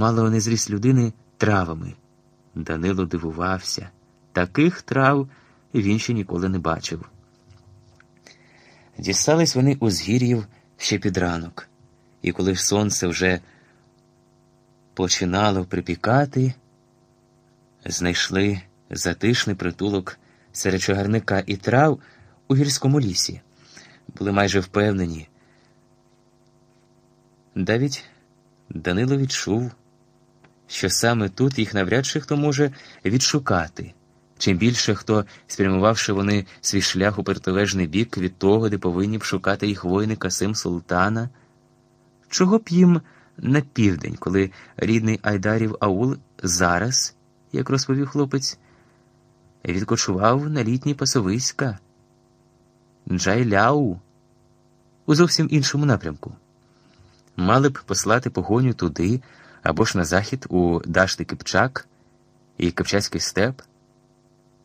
мало не зріс людини травами. Данило дивувався. Таких трав він ще ніколи не бачив. Дістались вони у згір'їв ще під ранок, і коли ж сонце вже починало припікати, знайшли затишний притулок серед чагарника і трав у гірському лісі. Були майже впевнені. Навіть Данило відчув, що саме тут їх навряд чи хто може відшукати. Чим більше хто, спрямувавши вони свій шлях у протилежний бік від того, де повинні б шукати їх воїни Касим Султана, чого б їм на південь, коли рідний Айдарів Аул зараз, як розповів хлопець, відкочував на літні пасовиська Джайляу у зовсім іншому напрямку. Мали б послати погоню туди або ж на захід у Дашти Кипчак і Кипчацький степ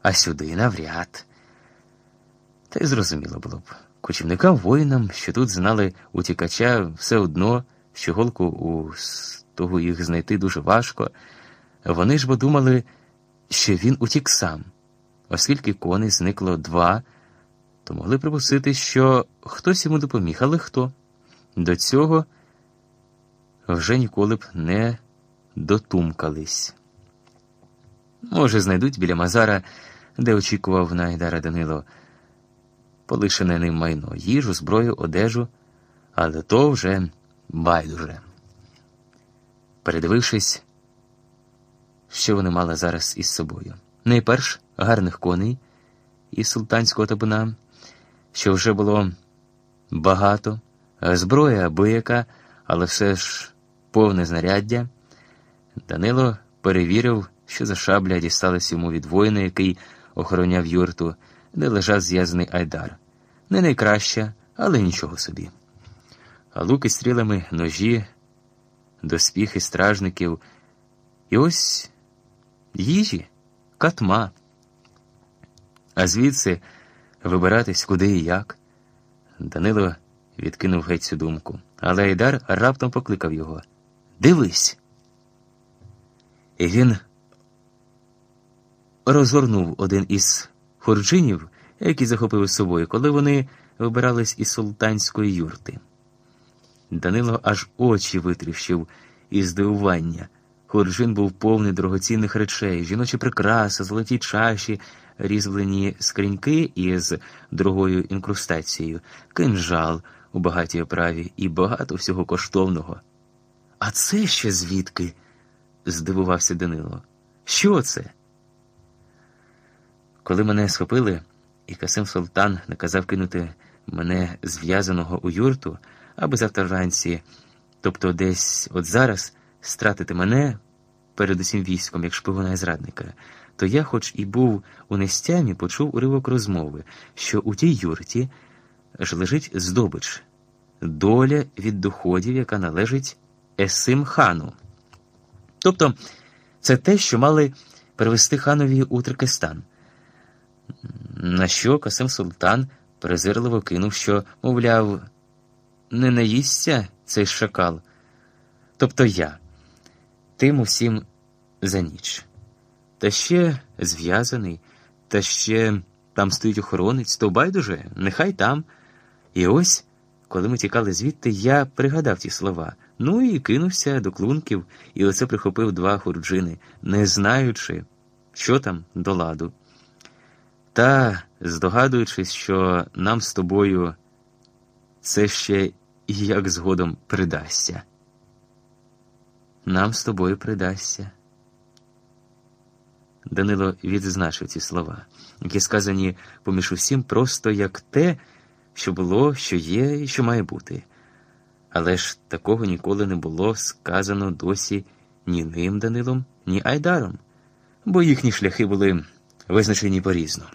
а сюди навряд. Та й зрозуміло було б. Кочівникам воїнам, що тут знали утікача, все одно, що голку у того їх знайти дуже важко. Вони ж бо думали, що він утік сам, оскільки коней зникло два, то могли припустити, що хтось йому допоміг, але хто? До цього вже ніколи б не дотумкались. Може, знайдуть біля Мазара де очікував Найдара Данило, полишене ним майно, їжу, зброю, одежу, але то вже байдуже. Передивившись, що вони мали зараз із собою. Найперш гарних коней із султанського табуна, що вже було багато, зброя абияка, але все ж повне знаряддя. Данило перевірив, що за шабля дісталась йому від воїна, який охороняв юрту, де лежав зв'язаний Айдар. Не найкраща, але нічого собі. А луки стрілами, ножі, доспіхи стражників. І ось їжі, катма. А звідси вибиратись куди і як. Данило відкинув геть цю думку, але Айдар раптом покликав його Дивись. І він розгорнув один із хурджинів, який захопив із собою, коли вони вибирались із султанської юрти. Данило аж очі витріщив із здивування. Хурджин був повний дорогоцінних речей, жіночі прикраси, золоті чаші, різьблені скриньки із другою інкрустацією, кинжал у багатій оправі і багато всього коштовного. А це ще звідки? здивувався Данило. Що це? Коли мене схопили, і Касим Султан наказав кинути мене зв'язаного у юрту, аби завтра вранці, тобто десь от зараз, стратити мене перед усім військом, як шпигуна і зрадника, то я, хоч і був у нестямі, почув уривок розмови, що у тій юрті ж лежить здобич, доля від доходів, яка належить Есим хану. Тобто це те, що мали привезти ханові у Трикестан. На що Касим Султан презирливо кинув, що, мовляв, не наїсться цей шакал, тобто я, тим усім за ніч. Та ще зв'язаний, та ще там стоїть охоронець, то байдуже, нехай там. І ось, коли ми тікали звідти, я пригадав ті слова, ну і кинувся до клунків, і оце прихопив два хурджини, не знаючи, що там до ладу. Та, здогадуючись, що нам з тобою це ще як згодом придасться. Нам з тобою придасться. Данило відзначив ці слова, які сказані поміж усім просто як те, що було, що є і що має бути. Але ж такого ніколи не було сказано досі ні ним Данилом, ні Айдаром, бо їхні шляхи були визначені порізно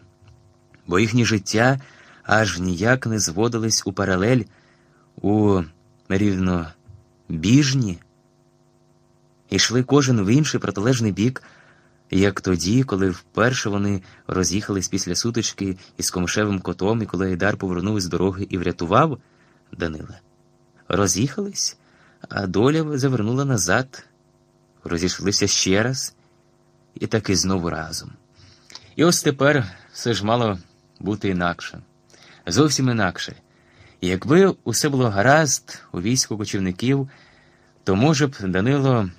бо їхнє життя аж ніяк не зводились у паралель у рівнобіжні, йшли кожен в інший протилежний бік, як тоді, коли вперше вони роз'їхались після сутички із комшевим котом, і коли Айдар повернув з дороги і врятував Данила. Роз'їхались, а доля завернула назад розійшлися ще раз і таки знову разом. І ось тепер все ж мало бути інакше, зовсім інакше. І якби усе було гаразд у війську кочівників, то, може б, Данило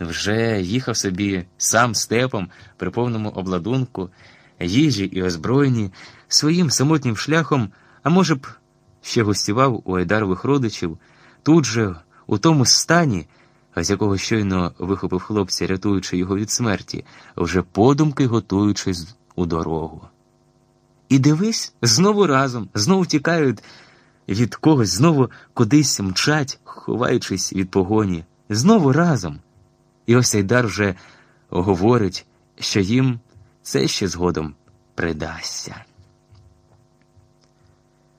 вже їхав собі сам степом при повному обладунку, їжі і озброєнні, своїм самотнім шляхом, а може б, ще гостював у Айдарових родичів, тут же, у тому стані, з якого щойно вихопив хлопця, рятуючи його від смерті, вже подумки готуючись у дорогу. І дивись, знову разом, знову тікають від когось, знову кудись мчать, ховаючись від погоні, знову разом. І ось Айдар вже говорить, що їм це ще згодом придасться.